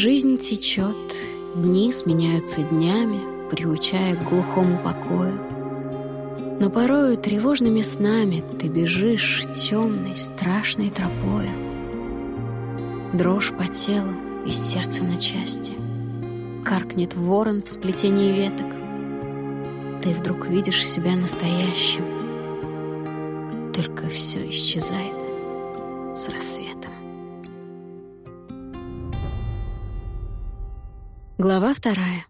Жизнь течет, дни сменяются днями, приучая к глухому покою. Но порою тревожными снами ты бежишь темной, страшной тропою. Дрожь по телу и сердце на части. Каркнет ворон в сплетении веток. Ты вдруг видишь себя настоящим. Только все исчезает с рассветом. Глава вторая.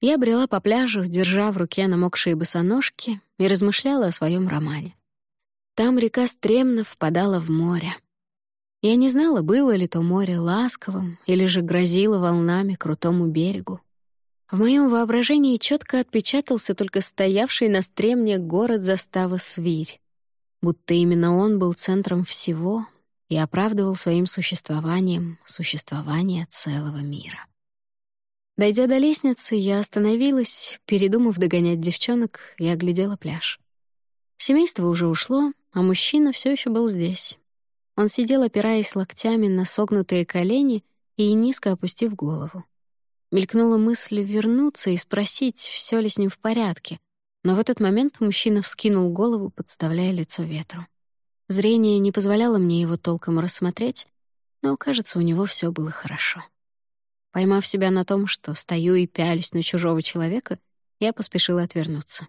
Я брела по пляжу, держа в руке намокшие босоножки, и размышляла о своем романе. Там река стремно впадала в море. Я не знала, было ли то море ласковым или же грозило волнами крутому берегу. В моем воображении четко отпечатался только стоявший на стремне город застава Свирь, будто именно он был центром всего, и оправдывал своим существованием существование целого мира. Дойдя до лестницы, я остановилась, передумав догонять девчонок, и оглядела пляж. Семейство уже ушло, а мужчина все еще был здесь. Он сидел, опираясь локтями на согнутые колени и низко опустив голову. Мелькнула мысль вернуться и спросить, все ли с ним в порядке, но в этот момент мужчина вскинул голову, подставляя лицо ветру. Зрение не позволяло мне его толком рассмотреть, но, кажется, у него все было хорошо. Поймав себя на том, что стою и пялюсь на чужого человека, я поспешила отвернуться.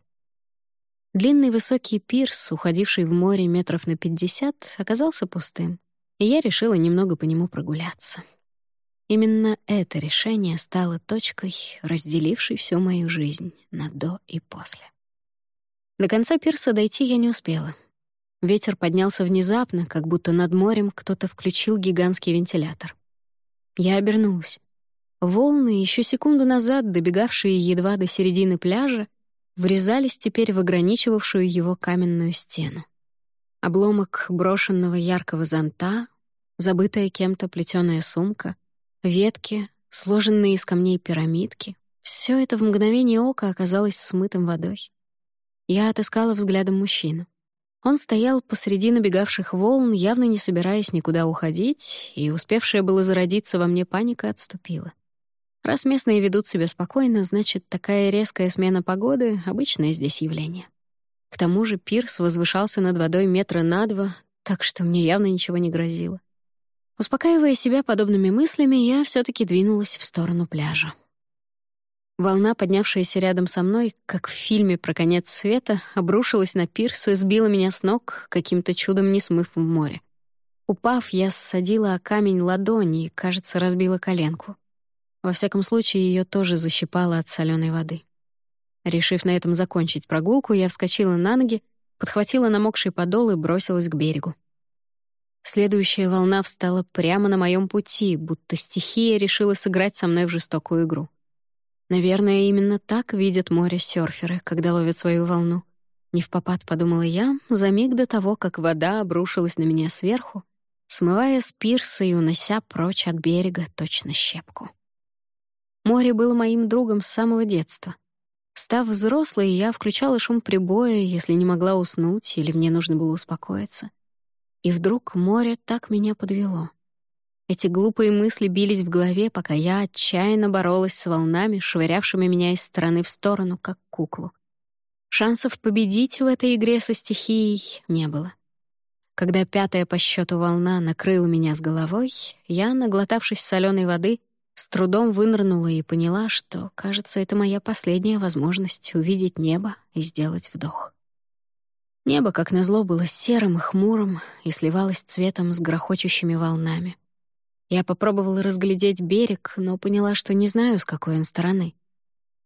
Длинный высокий пирс, уходивший в море метров на пятьдесят, оказался пустым, и я решила немного по нему прогуляться. Именно это решение стало точкой, разделившей всю мою жизнь на «до» и «после». До конца пирса дойти я не успела. Ветер поднялся внезапно, как будто над морем кто-то включил гигантский вентилятор. Я обернулась. Волны, еще секунду назад добегавшие едва до середины пляжа, врезались теперь в ограничивавшую его каменную стену. Обломок брошенного яркого зонта, забытая кем-то плетеная сумка, ветки, сложенные из камней пирамидки — все это в мгновение ока оказалось смытым водой. Я отыскала взглядом мужчину. Он стоял посреди набегавших волн, явно не собираясь никуда уходить, и успевшая было зародиться во мне паника отступила. Раз местные ведут себя спокойно, значит, такая резкая смена погоды — обычное здесь явление. К тому же пирс возвышался над водой метра на два, так что мне явно ничего не грозило. Успокаивая себя подобными мыслями, я все таки двинулась в сторону пляжа. Волна, поднявшаяся рядом со мной, как в фильме про конец света, обрушилась на пирс и сбила меня с ног, каким-то чудом не смыв в море. Упав, я ссадила о камень ладони и, кажется, разбила коленку. Во всяком случае, ее тоже защипало от соленой воды. Решив на этом закончить прогулку, я вскочила на ноги, подхватила намокший подол и бросилась к берегу. Следующая волна встала прямо на моем пути, будто стихия решила сыграть со мной в жестокую игру. Наверное, именно так видят море серферы, когда ловят свою волну. Не в попад, подумала я, за миг до того, как вода обрушилась на меня сверху, смывая с пирса и унося прочь от берега точно щепку. Море было моим другом с самого детства. Став взрослой, я включала шум прибоя, если не могла уснуть или мне нужно было успокоиться. И вдруг море так меня подвело — эти глупые мысли бились в голове, пока я отчаянно боролась с волнами, швырявшими меня из стороны в сторону, как куклу. Шансов победить в этой игре со стихией не было. Когда пятая по счету волна накрыла меня с головой, я, наглотавшись соленой воды, с трудом вынырнула и поняла, что, кажется, это моя последняя возможность увидеть небо и сделать вдох. Небо, как назло, было серым и хмурым и сливалось цветом с грохочущими волнами. Я попробовала разглядеть берег, но поняла, что не знаю, с какой он стороны.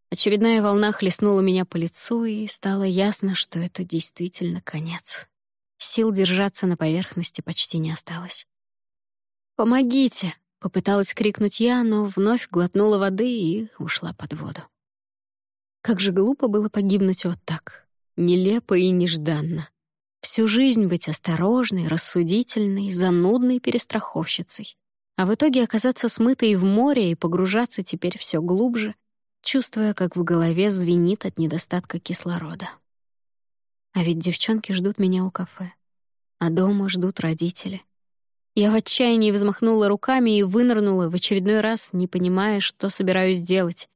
Очередная волна хлестнула меня по лицу, и стало ясно, что это действительно конец. Сил держаться на поверхности почти не осталось. «Помогите!» — попыталась крикнуть я, но вновь глотнула воды и ушла под воду. Как же глупо было погибнуть вот так. Нелепо и нежданно. Всю жизнь быть осторожной, рассудительной, занудной перестраховщицей а в итоге оказаться смытой в море и погружаться теперь все глубже, чувствуя, как в голове звенит от недостатка кислорода. А ведь девчонки ждут меня у кафе, а дома ждут родители. Я в отчаянии взмахнула руками и вынырнула в очередной раз, не понимая, что собираюсь делать,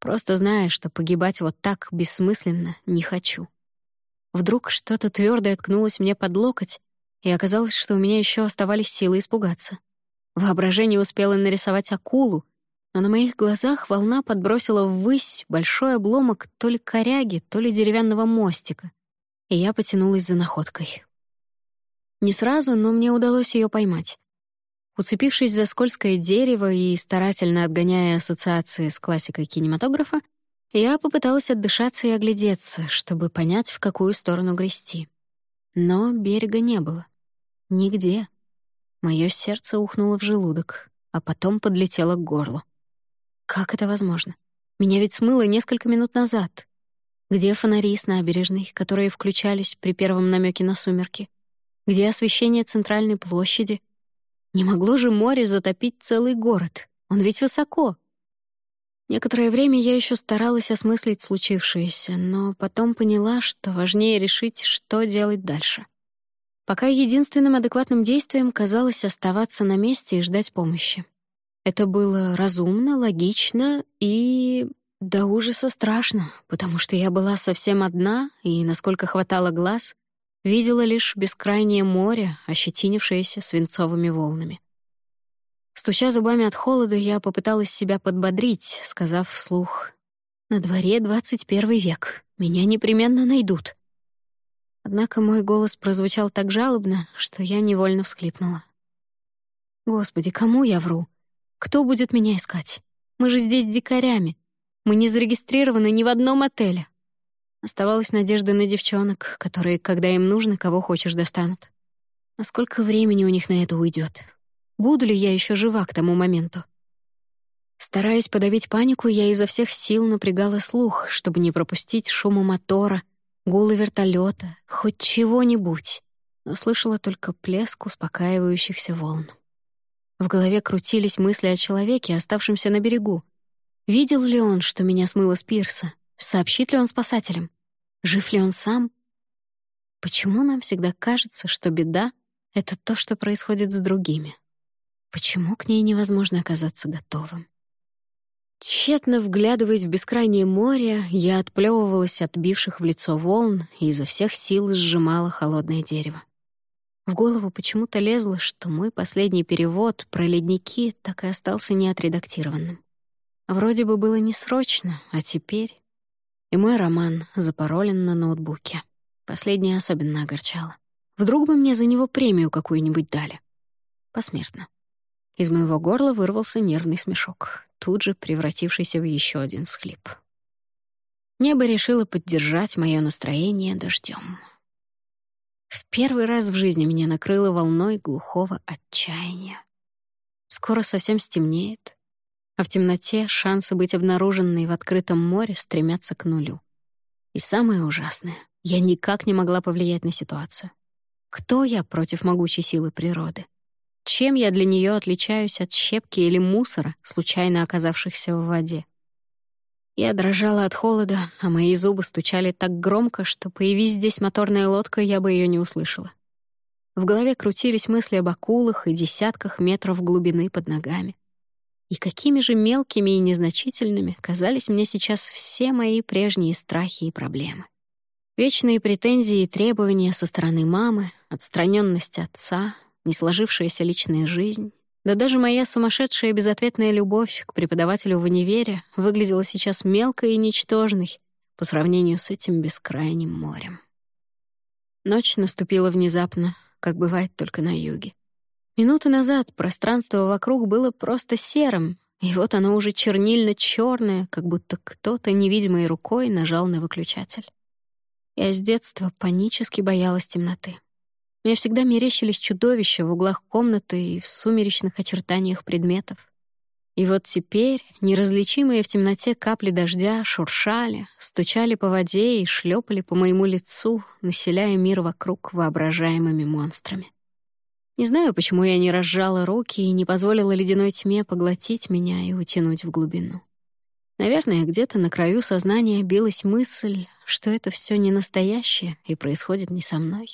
просто зная, что погибать вот так бессмысленно не хочу. Вдруг что-то твердое ткнулось мне под локоть, и оказалось, что у меня еще оставались силы испугаться. Воображение успело нарисовать акулу, но на моих глазах волна подбросила ввысь большой обломок то ли коряги, то ли деревянного мостика, и я потянулась за находкой. Не сразу, но мне удалось ее поймать. Уцепившись за скользкое дерево и старательно отгоняя ассоциации с классикой кинематографа, я попыталась отдышаться и оглядеться, чтобы понять, в какую сторону грести. Но берега не было. Нигде. Мое сердце ухнуло в желудок, а потом подлетело к горлу. Как это возможно? Меня ведь смыло несколько минут назад. Где фонари с набережной, которые включались при первом намеке на сумерки? Где освещение центральной площади? Не могло же море затопить целый город. Он ведь высоко. Некоторое время я еще старалась осмыслить случившееся, но потом поняла, что важнее решить, что делать дальше. Пока единственным адекватным действием казалось оставаться на месте и ждать помощи. Это было разумно, логично и... до ужаса страшно, потому что я была совсем одна и, насколько хватало глаз, видела лишь бескрайнее море, ощетинившееся свинцовыми волнами. Стуча зубами от холода, я попыталась себя подбодрить, сказав вслух, «На дворе двадцать первый век, меня непременно найдут». Однако мой голос прозвучал так жалобно, что я невольно всхлипнула. «Господи, кому я вру? Кто будет меня искать? Мы же здесь дикарями. Мы не зарегистрированы ни в одном отеле». Оставалась надежда на девчонок, которые, когда им нужно, кого хочешь, достанут. А сколько времени у них на это уйдет? Буду ли я еще жива к тому моменту? Стараясь подавить панику, я изо всех сил напрягала слух, чтобы не пропустить шума мотора, гулы вертолета, хоть чего-нибудь, но слышала только плеск успокаивающихся волн. В голове крутились мысли о человеке, оставшемся на берегу. Видел ли он, что меня смыло с пирса? Сообщит ли он спасателям? Жив ли он сам? Почему нам всегда кажется, что беда — это то, что происходит с другими? Почему к ней невозможно оказаться готовым? Тщетно вглядываясь в бескрайнее море, я отплевывалась от бивших в лицо волн и изо всех сил сжимала холодное дерево. В голову почему-то лезло, что мой последний перевод про ледники так и остался неотредактированным. Вроде бы было не срочно, а теперь... И мой роман запаролен на ноутбуке. Последнее особенно огорчало. Вдруг бы мне за него премию какую-нибудь дали. Посмертно. Из моего горла вырвался нервный смешок, тут же превратившийся в еще один всхлип. Небо решило поддержать мое настроение дождем. В первый раз в жизни меня накрыло волной глухого отчаяния. Скоро совсем стемнеет, а в темноте шансы быть обнаруженной в открытом море стремятся к нулю. И самое ужасное — я никак не могла повлиять на ситуацию. Кто я против могучей силы природы? Чем я для нее отличаюсь от щепки или мусора, случайно оказавшихся в воде? Я дрожала от холода, а мои зубы стучали так громко, что, появись здесь моторная лодка, я бы ее не услышала. В голове крутились мысли об акулах и десятках метров глубины под ногами. И какими же мелкими и незначительными казались мне сейчас все мои прежние страхи и проблемы. Вечные претензии и требования со стороны мамы, отстраненность отца, несложившаяся личная жизнь, да даже моя сумасшедшая безответная любовь к преподавателю в универе выглядела сейчас мелкой и ничтожной по сравнению с этим бескрайним морем. Ночь наступила внезапно, как бывает только на юге. Минуты назад пространство вокруг было просто серым, и вот оно уже чернильно черное как будто кто-то невидимой рукой нажал на выключатель. Я с детства панически боялась темноты. Мне всегда мерещились чудовища в углах комнаты и в сумеречных очертаниях предметов. И вот теперь неразличимые в темноте капли дождя шуршали, стучали по воде и шлепали по моему лицу, населяя мир вокруг воображаемыми монстрами. Не знаю, почему я не разжала руки и не позволила ледяной тьме поглотить меня и утянуть в глубину. Наверное, где-то на краю сознания билась мысль, что это все не настоящее и происходит не со мной.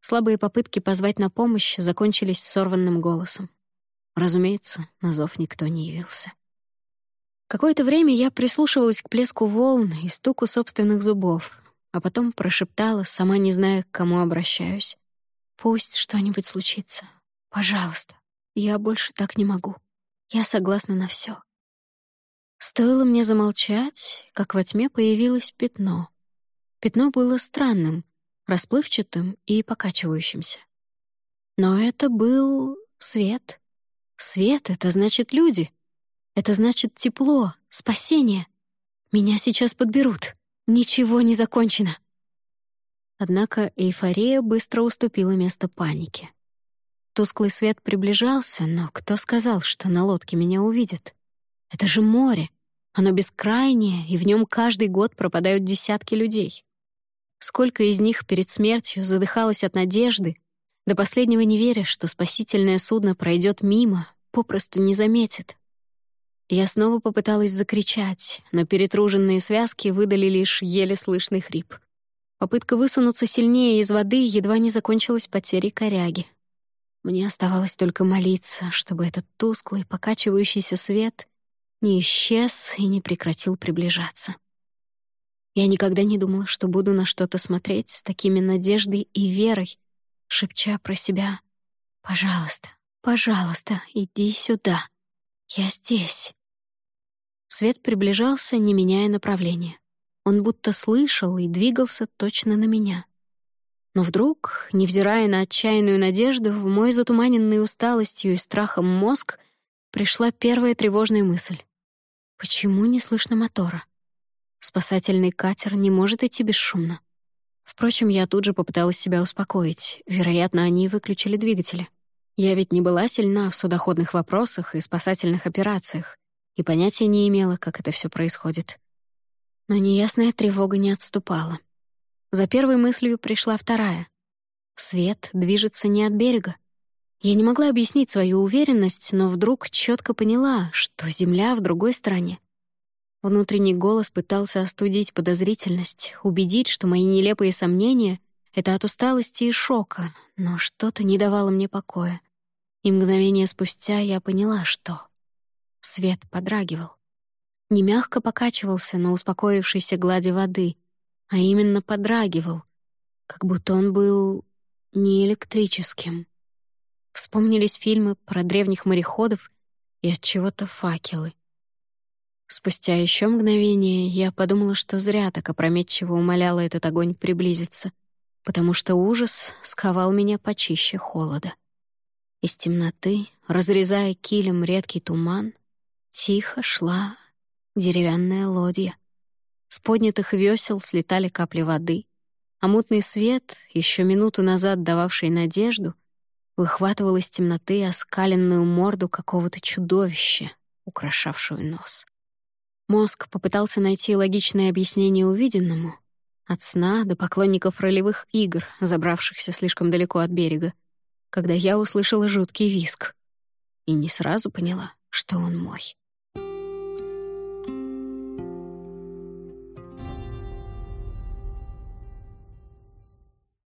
Слабые попытки позвать на помощь закончились сорванным голосом. Разумеется, на зов никто не явился. Какое-то время я прислушивалась к плеску волн и стуку собственных зубов, а потом прошептала, сама не зная, к кому обращаюсь. «Пусть что-нибудь случится. Пожалуйста. Я больше так не могу. Я согласна на все. Стоило мне замолчать, как во тьме появилось пятно. Пятно было странным, расплывчатым и покачивающимся. Но это был свет. Свет — это значит люди. Это значит тепло, спасение. Меня сейчас подберут. Ничего не закончено. Однако эйфория быстро уступила место панике. Тусклый свет приближался, но кто сказал, что на лодке меня увидят? Это же море. Оно бескрайнее, и в нем каждый год пропадают десятки людей. Сколько из них перед смертью задыхалось от надежды, до последнего не веря, что спасительное судно пройдет мимо, попросту не заметит. Я снова попыталась закричать, но перетруженные связки выдали лишь еле слышный хрип. Попытка высунуться сильнее из воды едва не закончилась потерей коряги. Мне оставалось только молиться, чтобы этот тусклый, покачивающийся свет не исчез и не прекратил приближаться. Я никогда не думала, что буду на что-то смотреть с такими надеждой и верой, шепча про себя «Пожалуйста, пожалуйста, иди сюда. Я здесь». Свет приближался, не меняя направления. Он будто слышал и двигался точно на меня. Но вдруг, невзирая на отчаянную надежду, в мой затуманенный усталостью и страхом мозг пришла первая тревожная мысль. Почему не слышно мотора? Спасательный катер не может идти бесшумно. Впрочем, я тут же попыталась себя успокоить. Вероятно, они выключили двигатели. Я ведь не была сильна в судоходных вопросах и спасательных операциях и понятия не имела, как это все происходит. Но неясная тревога не отступала. За первой мыслью пришла вторая. Свет движется не от берега. Я не могла объяснить свою уверенность, но вдруг четко поняла, что Земля в другой стороне. Внутренний голос пытался остудить подозрительность, убедить, что мои нелепые сомнения — это от усталости и шока, но что-то не давало мне покоя. И мгновение спустя я поняла, что... Свет подрагивал. Не мягко покачивался на успокоившейся глади воды, а именно подрагивал, как будто он был не электрическим. Вспомнились фильмы про древних мореходов и от чего-то факелы. Спустя еще мгновение я подумала, что зря так опрометчиво умоляла этот огонь приблизиться, потому что ужас сковал меня почище холода. Из темноты, разрезая килем редкий туман, Тихо шла деревянная лодья. С поднятых весел слетали капли воды, а мутный свет, еще минуту назад дававший надежду, выхватывал из темноты оскаленную морду какого-то чудовища, украшавшую нос. Мозг попытался найти логичное объяснение увиденному, от сна до поклонников ролевых игр, забравшихся слишком далеко от берега, когда я услышала жуткий виск. И не сразу поняла, что он мой.